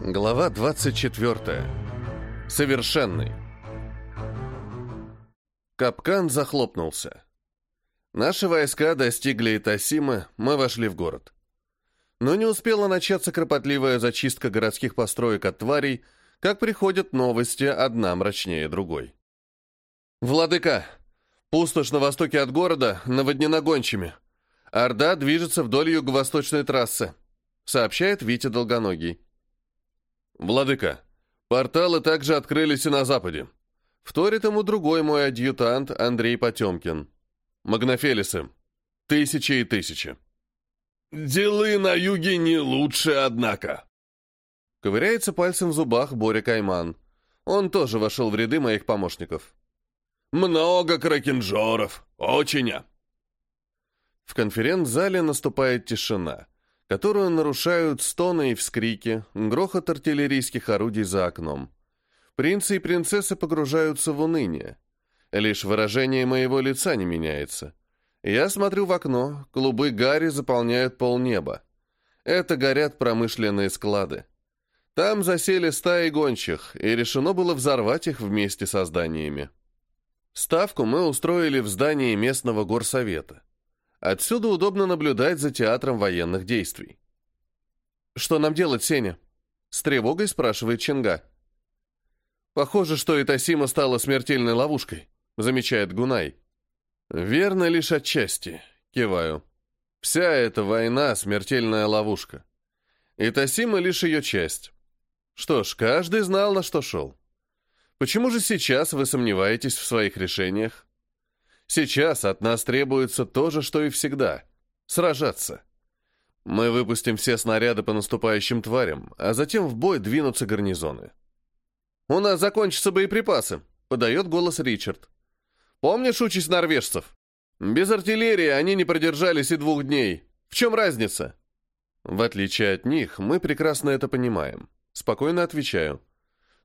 Глава 24. Совершенный. Капкан захлопнулся. Наши войска достигли Итасимы, мы вошли в город. Но не успела начаться кропотливая зачистка городских построек от тварей, как приходят новости, одна мрачнее другой. «Владыка! Пустошь на востоке от города наводнена гончими. Орда движется вдоль юго-восточной трассы», — сообщает Витя Долгоногий. «Владыка, порталы также открылись и на западе. Вторит ему другой мой адъютант Андрей Потемкин. Магнофелисы. Тысячи и тысячи». «Делы на юге не лучше, однако». Ковыряется пальцем в зубах Боря Кайман. Он тоже вошел в ряды моих помощников. «Много кракенжоров. Очень». В конференц-зале наступает тишина которую нарушают стоны и вскрики, грохот артиллерийских орудий за окном. Принцы и принцессы погружаются в уныние. Лишь выражение моего лица не меняется. Я смотрю в окно, клубы гари заполняют полнеба. Это горят промышленные склады. Там засели стаи гончих, и решено было взорвать их вместе со зданиями. Ставку мы устроили в здании местного горсовета. Отсюда удобно наблюдать за театром военных действий. «Что нам делать, Сеня?» — с тревогой спрашивает Чинга. «Похоже, что Итасима стала смертельной ловушкой», — замечает Гунай. «Верно лишь отчасти», — киваю. «Вся эта война — смертельная ловушка. Итасима — лишь ее часть. Что ж, каждый знал, на что шел. Почему же сейчас вы сомневаетесь в своих решениях? Сейчас от нас требуется то же, что и всегда — сражаться. Мы выпустим все снаряды по наступающим тварям, а затем в бой двинутся гарнизоны. «У нас закончатся боеприпасы», — подает голос Ричард. «Помнишь участь норвежцев? Без артиллерии они не продержались и двух дней. В чем разница?» В отличие от них, мы прекрасно это понимаем. Спокойно отвечаю.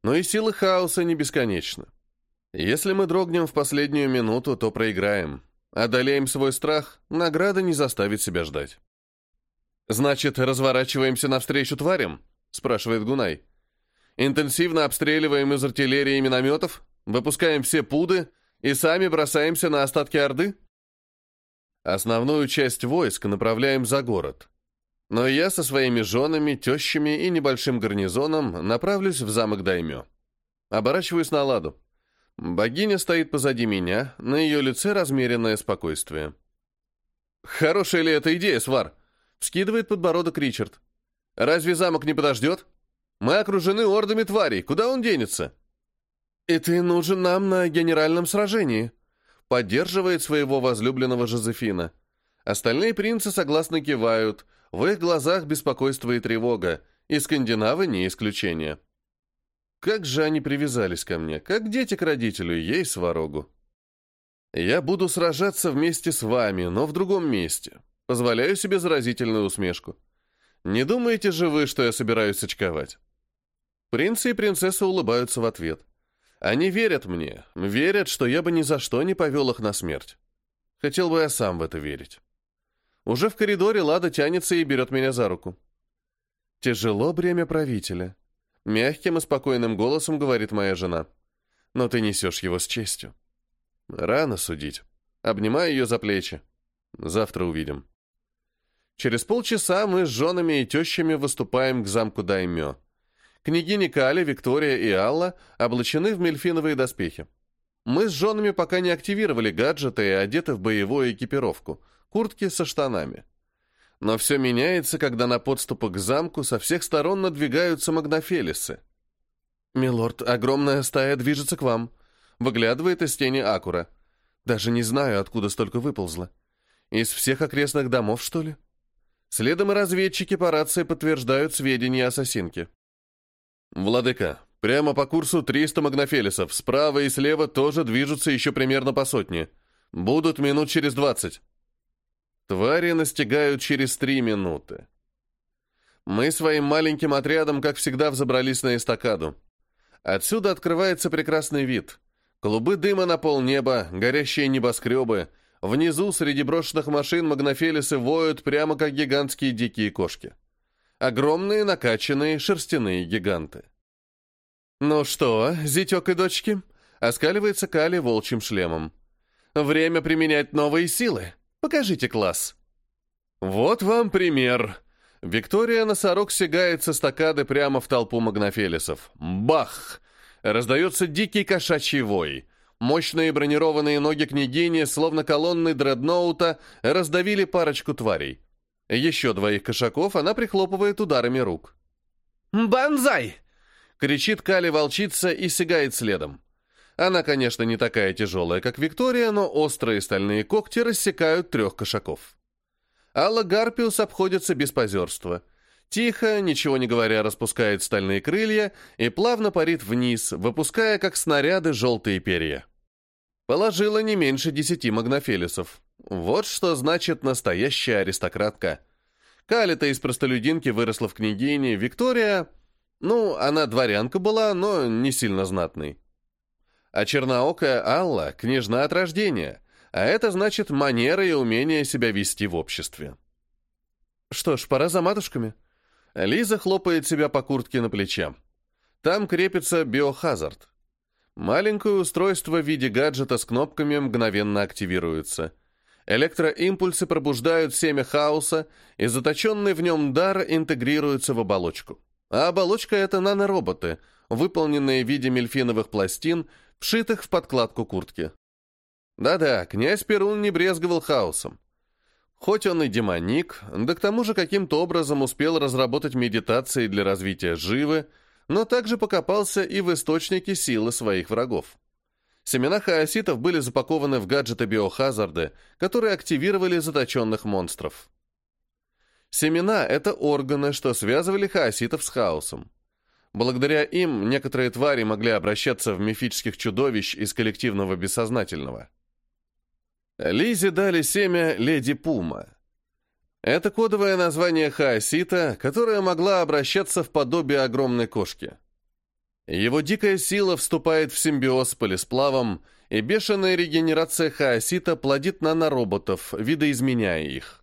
Но и силы хаоса не бесконечны. Если мы дрогнем в последнюю минуту, то проиграем. Одолеем свой страх, награда не заставит себя ждать. «Значит, разворачиваемся навстречу тварям?» — спрашивает Гунай. «Интенсивно обстреливаем из артиллерии и минометов, выпускаем все пуды и сами бросаемся на остатки Орды?» Основную часть войск направляем за город. Но я со своими женами, тещами и небольшим гарнизоном направлюсь в замок Даймё. Оборачиваюсь на ладу. Богиня стоит позади меня, на ее лице размеренное спокойствие. «Хорошая ли эта идея, Свар?» — вскидывает подбородок Ричард. «Разве замок не подождет? Мы окружены ордами тварей, куда он денется?» «И ты нужен нам на генеральном сражении», — поддерживает своего возлюбленного Жозефина. Остальные принцы согласно кивают, в их глазах беспокойство и тревога, и скандинавы не исключение. Как же они привязались ко мне, как дети к родителю, ей сварогу. Я буду сражаться вместе с вами, но в другом месте. Позволяю себе заразительную усмешку. Не думаете же вы, что я собираюсь очковать? Принцы и принцессы улыбаются в ответ. Они верят мне, верят, что я бы ни за что не повел их на смерть. Хотел бы я сам в это верить. Уже в коридоре Лада тянется и берет меня за руку. Тяжело бремя правителя. Мягким и спокойным голосом говорит моя жена. Но ты несешь его с честью. Рано судить. Обнимаю ее за плечи. Завтра увидим. Через полчаса мы с женами и тещами выступаем к замку Даймё. Княгини Кали, Виктория и Алла облачены в мельфиновые доспехи. Мы с женами пока не активировали гаджеты и одеты в боевую экипировку, куртки со штанами. Но все меняется, когда на подступах к замку со всех сторон надвигаются магнофелисы. «Милорд, огромная стая движется к вам», — выглядывает из тени Акура. «Даже не знаю, откуда столько выползло. Из всех окрестных домов, что ли?» Следом и разведчики по рации подтверждают сведения ассасинки. «Владыка, прямо по курсу 300 магнофелисов, справа и слева тоже движутся еще примерно по сотне. Будут минут через двадцать». Твари настигают через три минуты. Мы своим маленьким отрядом, как всегда, взобрались на эстакаду. Отсюда открывается прекрасный вид. Клубы дыма на полнеба, горящие небоскребы. Внизу, среди брошенных машин, магнофелисы воют прямо как гигантские дикие кошки. Огромные накачанные шерстяные гиганты. «Ну что, зятек и дочки?» — оскаливается Кали волчьим шлемом. «Время применять новые силы. Покажите класс». «Вот вам пример». Виктория носорог сигает со стакады прямо в толпу магнофелисов. Бах! Раздается дикий кошачий вой. Мощные бронированные ноги княгини, словно колонны дредноута, раздавили парочку тварей. Еще двоих кошаков она прихлопывает ударами рук. «Бонзай!» — кричит Кали-волчица и сигает следом. Она, конечно, не такая тяжелая, как Виктория, но острые стальные когти рассекают трех кошаков. Алла Гарпиус обходится без позерства. Тихо, ничего не говоря, распускает стальные крылья и плавно парит вниз, выпуская, как снаряды, желтые перья. Положила не меньше десяти магнофелисов. Вот что значит настоящая аристократка. Калита из простолюдинки выросла в княгине, Виктория... Ну, она дворянка была, но не сильно знатной. А черноокая Алла — княжна от рождения, а это значит манера и умение себя вести в обществе. Что ж, пора за матушками. Лиза хлопает себя по куртке на плече. Там крепится биохазард. Маленькое устройство в виде гаджета с кнопками мгновенно активируется. Электроимпульсы пробуждают семя хаоса, и заточенный в нем дар интегрируется в оболочку. А оболочка — это нанороботы, выполненные в виде мельфиновых пластин, вшитых в подкладку куртки. Да-да, князь Перун не брезговал хаосом. Хоть он и демоник, да к тому же каким-то образом успел разработать медитации для развития живы, но также покопался и в источнике силы своих врагов. Семена хаоситов были запакованы в гаджеты биохазарды, которые активировали заточенных монстров. Семена — это органы, что связывали хаоситов с хаосом. Благодаря им некоторые твари могли обращаться в мифических чудовищ из коллективного бессознательного. Лизе дали семя Леди Пума. Это кодовое название хаосита, которое могла обращаться в подобие огромной кошки. Его дикая сила вступает в симбиоз с полисплавом, и бешеная регенерация хаосита плодит нанороботов, видоизменяя их.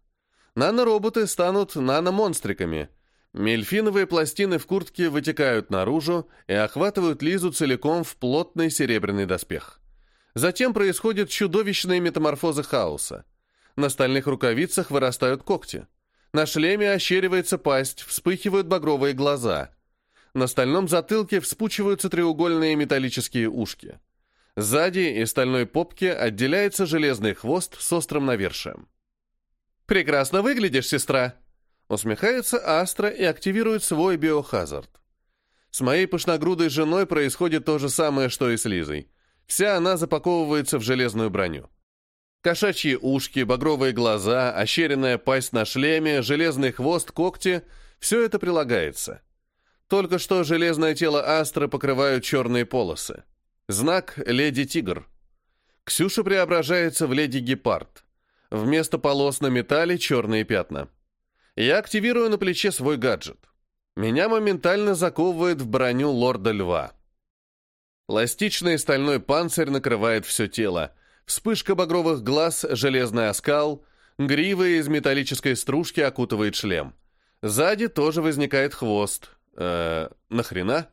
Нанороботы станут наномонстриками. Мельфиновые пластины в куртке вытекают наружу и охватывают Лизу целиком в плотный серебряный доспех. Затем происходят чудовищные метаморфозы хаоса. На стальных рукавицах вырастают когти. На шлеме ощеривается пасть, вспыхивают багровые глаза. На стальном затылке вспучиваются треугольные металлические ушки. Сзади из стальной попки отделяется железный хвост с острым навершием. «Прекрасно выглядишь, сестра!» Усмехается Астра и активирует свой биохазард. С моей пышногрудой женой происходит то же самое, что и с Лизой. Вся она запаковывается в железную броню. Кошачьи ушки, багровые глаза, ощеренная пасть на шлеме, железный хвост, когти — все это прилагается. Только что железное тело Астры покрывают черные полосы. Знак «Леди Тигр». Ксюша преображается в Леди Гепард. Вместо полос на металле черные пятна. Я активирую на плече свой гаджет. Меня моментально заковывает в броню Лорда Льва. Пластичный стальной панцирь накрывает все тело, Вспышка багровых глаз, железный оскал, грива из металлической стружки окутывает шлем. Сзади тоже возникает хвост. Э, нахрена?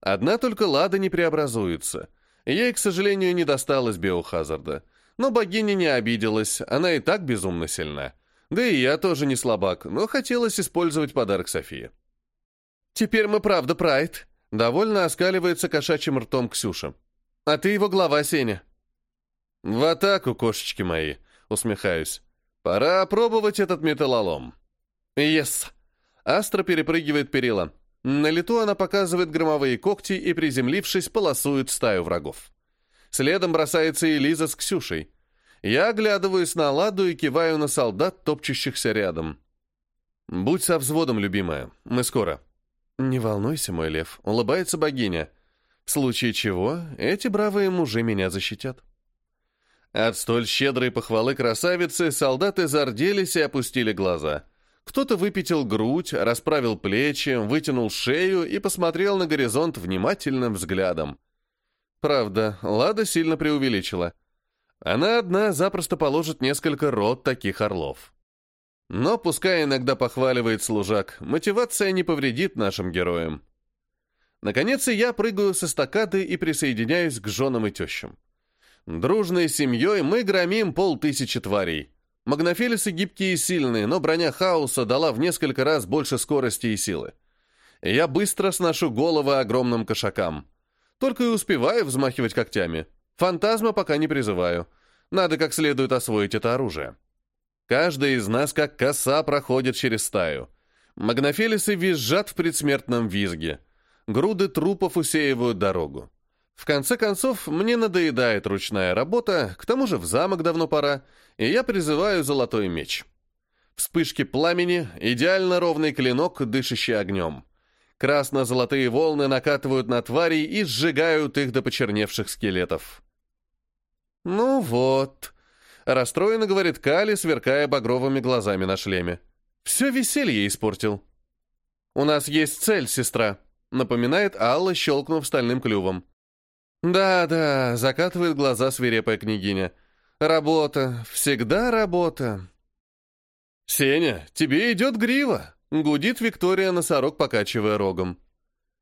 Одна только Лада не преобразуется. Ей, к сожалению, не досталось биохазарда. Но богиня не обиделась, она и так безумно сильна. Да и я тоже не слабак, но хотелось использовать подарок Софии. «Теперь мы правда прайд», — довольно оскаливается кошачьим ртом Ксюша. «А ты его глава, Сеня». «В атаку, кошечки мои!» — усмехаюсь. «Пора опробовать этот металлолом». «Ес!» Астра перепрыгивает перила. На лету она показывает громовые когти и, приземлившись, полосует стаю врагов. Следом бросается и Лиза с Ксюшей. Я оглядываюсь на Ладу и киваю на солдат, топчущихся рядом. «Будь со взводом, любимая. Мы скоро». «Не волнуйся, мой лев», — улыбается богиня. «В случае чего, эти бравые мужи меня защитят». От столь щедрой похвалы красавицы солдаты зарделись и опустили глаза. Кто-то выпятил грудь, расправил плечи, вытянул шею и посмотрел на горизонт внимательным взглядом. Правда, Лада сильно преувеличила. Она одна запросто положит несколько рот таких орлов. Но пускай иногда похваливает служак, мотивация не повредит нашим героям. Наконец я прыгаю со стакады и присоединяюсь к женам и тещам. Дружной семьей мы громим полтысячи тварей. Магнофелисы гибкие и сильные, но броня хаоса дала в несколько раз больше скорости и силы. Я быстро сношу головы огромным кошакам. Только и успеваю взмахивать когтями. Фантазма пока не призываю. Надо как следует освоить это оружие. Каждый из нас как коса проходит через стаю. Магнофелисы визжат в предсмертном визге. Груды трупов усеивают дорогу. В конце концов, мне надоедает ручная работа, к тому же в замок давно пора, и я призываю золотой меч. Вспышки пламени, идеально ровный клинок, дышащий огнем. Красно-золотые волны накатывают на тварей и сжигают их до почерневших скелетов. «Ну вот», — расстроенно говорит Кали, сверкая багровыми глазами на шлеме. «Все веселье испортил». «У нас есть цель, сестра», — напоминает Алла, щелкнув стальным клювом. «Да-да», — закатывает глаза свирепая княгиня. «Работа, всегда работа». «Сеня, тебе идет грива», — гудит Виктория носорог, покачивая рогом.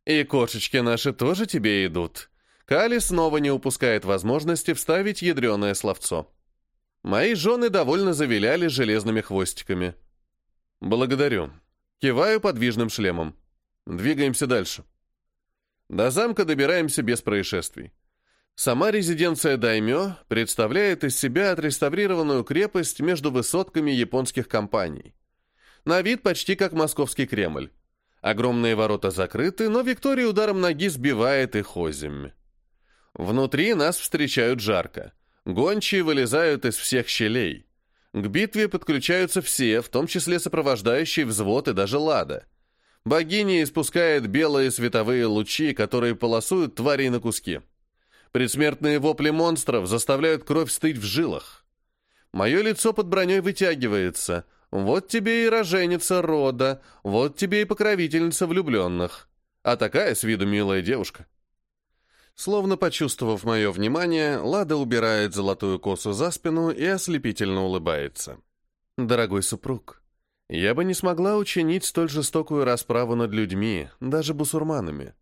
«И кошечки наши тоже тебе идут». Кали снова не упускает возможности вставить ядреное словцо. Мои жены довольно завиляли железными хвостиками. «Благодарю». Киваю подвижным шлемом. Двигаемся дальше. До замка добираемся без происшествий. Сама резиденция Даймё представляет из себя отреставрированную крепость между высотками японских компаний. На вид почти как московский Кремль. Огромные ворота закрыты, но Виктория ударом ноги сбивает их озимь. Внутри нас встречают жарко. Гончие вылезают из всех щелей. К битве подключаются все, в том числе сопровождающие взвод и даже лада. Богиня испускает белые световые лучи, которые полосуют тварей на куски. Предсмертные вопли монстров заставляют кровь стыть в жилах. Мое лицо под броней вытягивается. Вот тебе и роженица рода, вот тебе и покровительница влюбленных. А такая с виду милая девушка. Словно почувствовав мое внимание, Лада убирает золотую косу за спину и ослепительно улыбается. «Дорогой супруг, я бы не смогла учинить столь жестокую расправу над людьми, даже бусурманами.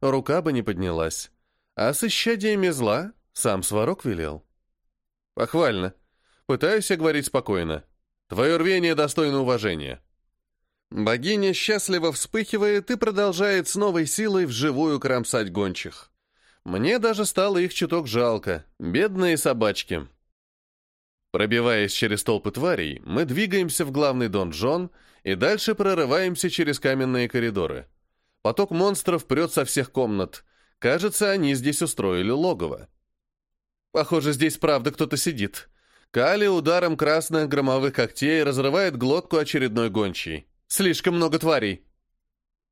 Рука бы не поднялась. А с исчадиями зла сам Сварог велел. Похвально. Пытаюсь я говорить спокойно. Твое рвение достойно уважения. Богиня счастливо вспыхивает и продолжает с новой силой вживую кромсать гончих. Мне даже стало их чуток жалко. Бедные собачки. Пробиваясь через толпы тварей, мы двигаемся в главный донжон и дальше прорываемся через каменные коридоры. Поток монстров прет со всех комнат. Кажется, они здесь устроили логово. Похоже, здесь правда кто-то сидит. Кали ударом красных громовых когтей разрывает глотку очередной гончей. Слишком много тварей.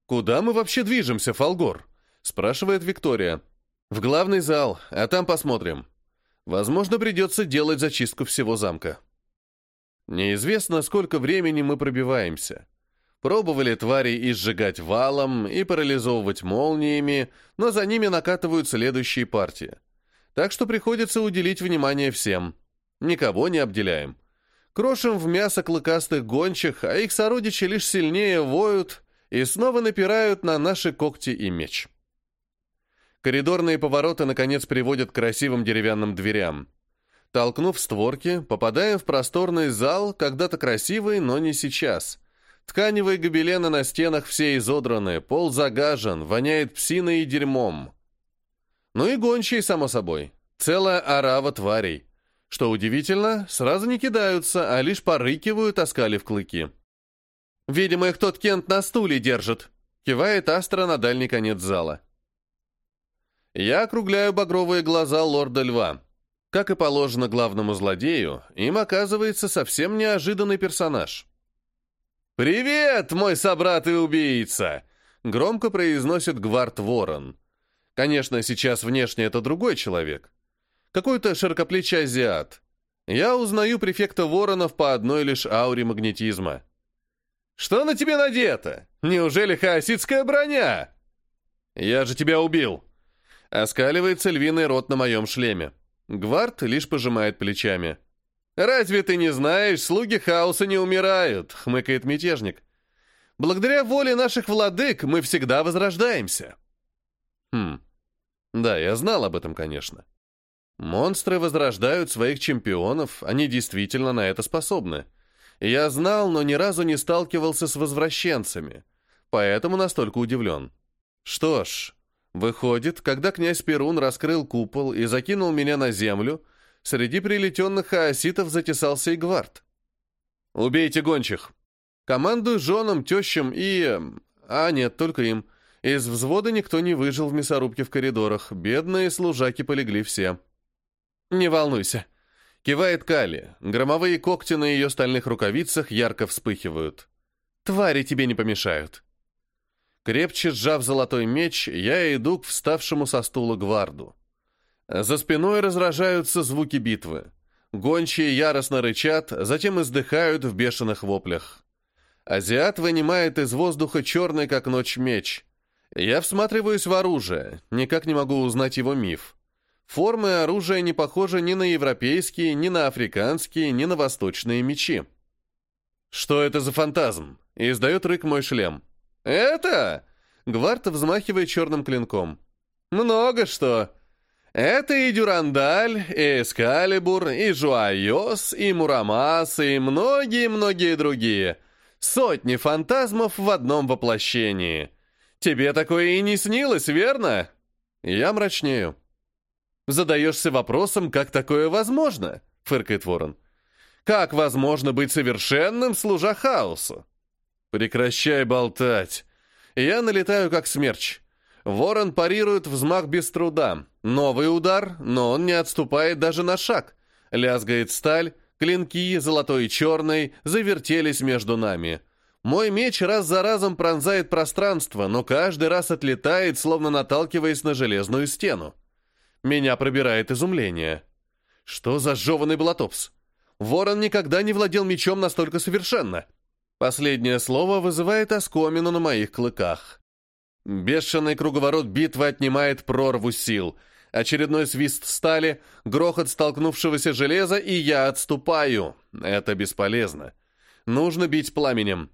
«Куда мы вообще движемся, Фолгор?» — спрашивает Виктория. «В главный зал, а там посмотрим». Возможно, придется делать зачистку всего замка. Неизвестно, сколько времени мы пробиваемся. Пробовали твари и сжигать валом, и парализовывать молниями, но за ними накатывают следующие партии. Так что приходится уделить внимание всем. Никого не обделяем. Крошим в мясо клыкастых гончих, а их сородичи лишь сильнее воют и снова напирают на наши когти и меч. Коридорные повороты, наконец, приводят к красивым деревянным дверям. Толкнув створки, попадаем в просторный зал, когда-то красивый, но не сейчас. Тканевые гобелены на стенах все изодраны, пол загажен, воняет псиной и дерьмом. Ну и гончие, само собой. Целая орава тварей. Что удивительно, сразу не кидаются, а лишь порыкивают, оскалив клыки. «Видимо, их тот Кент на стуле держит», — кивает Астра на дальний конец зала. Я округляю багровые глаза лорда льва. Как и положено главному злодею, им оказывается совсем неожиданный персонаж. «Привет, мой собрат и убийца!» — громко произносит Гвард Ворон. Конечно, сейчас внешне это другой человек. Какой-то широкоплечий азиат. Я узнаю префекта Воронов по одной лишь ауре магнетизма. «Что на тебе надето? Неужели хаоситская броня?» «Я же тебя убил!» Оскаливается львиный рот на моем шлеме. Гвард лишь пожимает плечами. «Разве ты не знаешь, слуги хаоса не умирают?» — хмыкает мятежник. «Благодаря воле наших владык мы всегда возрождаемся». Хм, да, я знал об этом, конечно. Монстры возрождают своих чемпионов, они действительно на это способны. Я знал, но ни разу не сталкивался с возвращенцами, поэтому настолько удивлен. Что ж, выходит, когда князь Перун раскрыл купол и закинул меня на землю, среди прилетенных хаоситов затесался и гвард. «Убейте гончих!» Командую женам, тещам и... А нет, только им. Из взвода никто не выжил в мясорубке в коридорах. Бедные служаки полегли все. «Не волнуйся», — кивает Кали. Громовые когти на ее стальных рукавицах ярко вспыхивают. «Твари тебе не помешают». Крепче сжав золотой меч, я иду к вставшему со стула гварду. За спиной разражаются звуки битвы. Гончие яростно рычат, затем издыхают в бешеных воплях. Азиат вынимает из воздуха черный, как ночь, меч. Я всматриваюсь в оружие, никак не могу узнать его миф. Формы оружия не похожи ни на европейские, ни на африканские, ни на восточные мечи. «Что это за фантазм?» — издает рык мой шлем. «Это?» — Гвард взмахивает черным клинком. «Много что. Это и Дюрандаль, и Эскалибур, и Жуайос, и Мурамас, и многие-многие другие. Сотни фантазмов в одном воплощении. Тебе такое и не снилось, верно?» Я мрачнею. Задаешься вопросом, как такое возможно, фыркает ворон. Как возможно быть совершенным, служа хаосу? Прекращай болтать. Я налетаю, как смерч. Ворон парирует взмах без труда. Новый удар, но он не отступает даже на шаг. Лязгает сталь, клинки, золотой и черный, завертелись между нами. Мой меч раз за разом пронзает пространство, но каждый раз отлетает, словно наталкиваясь на железную стену. Меня пробирает изумление. Что за жеванный блатопс? Ворон никогда не владел мечом настолько совершенно. Последнее слово вызывает оскомину на моих клыках. Бешеный круговорот битвы отнимает прорву сил. Очередной свист стали, грохот столкнувшегося железа, и я отступаю. Это бесполезно. Нужно бить пламенем.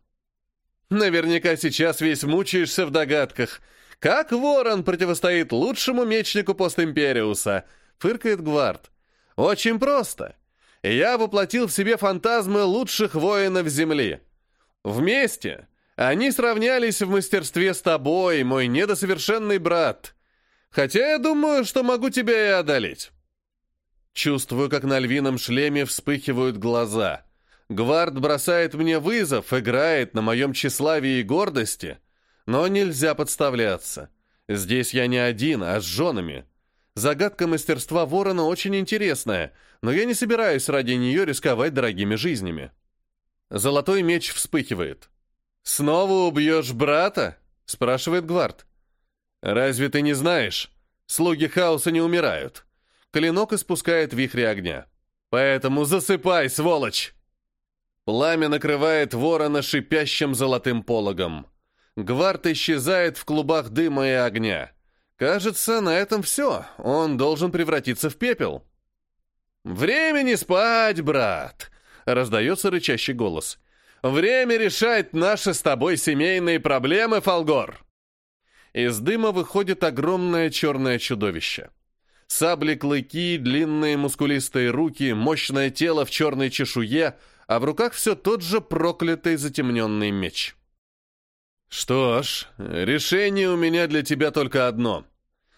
Наверняка сейчас весь мучаешься в догадках — как ворон противостоит лучшему мечнику постимпериуса? Фыркает Гвард. Очень просто. Я воплотил в себе фантазмы лучших воинов Земли. Вместе они сравнялись в мастерстве с тобой, мой недосовершенный брат. Хотя я думаю, что могу тебя и одолеть. Чувствую, как на львином шлеме вспыхивают глаза. Гвард бросает мне вызов, играет на моем тщеславии и гордости — но нельзя подставляться. Здесь я не один, а с женами. Загадка мастерства ворона очень интересная, но я не собираюсь ради нее рисковать дорогими жизнями. Золотой меч вспыхивает. «Снова убьешь брата?» — спрашивает Гвард. «Разве ты не знаешь? Слуги хаоса не умирают». Клинок испускает вихри огня. «Поэтому засыпай, сволочь!» Пламя накрывает ворона шипящим золотым пологом. Гвард исчезает в клубах дыма и огня. Кажется, на этом все. Он должен превратиться в пепел. «Времени спать, брат!» — раздается рычащий голос. «Время решать наши с тобой семейные проблемы, Фолгор!» Из дыма выходит огромное черное чудовище. Сабли-клыки, длинные мускулистые руки, мощное тело в черной чешуе, а в руках все тот же проклятый затемненный меч. «Что ж, решение у меня для тебя только одно».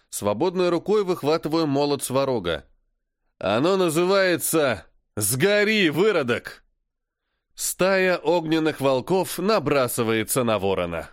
Свободной рукой выхватываю молот сварога. «Оно называется «Сгори, выродок!» Стая огненных волков набрасывается на ворона.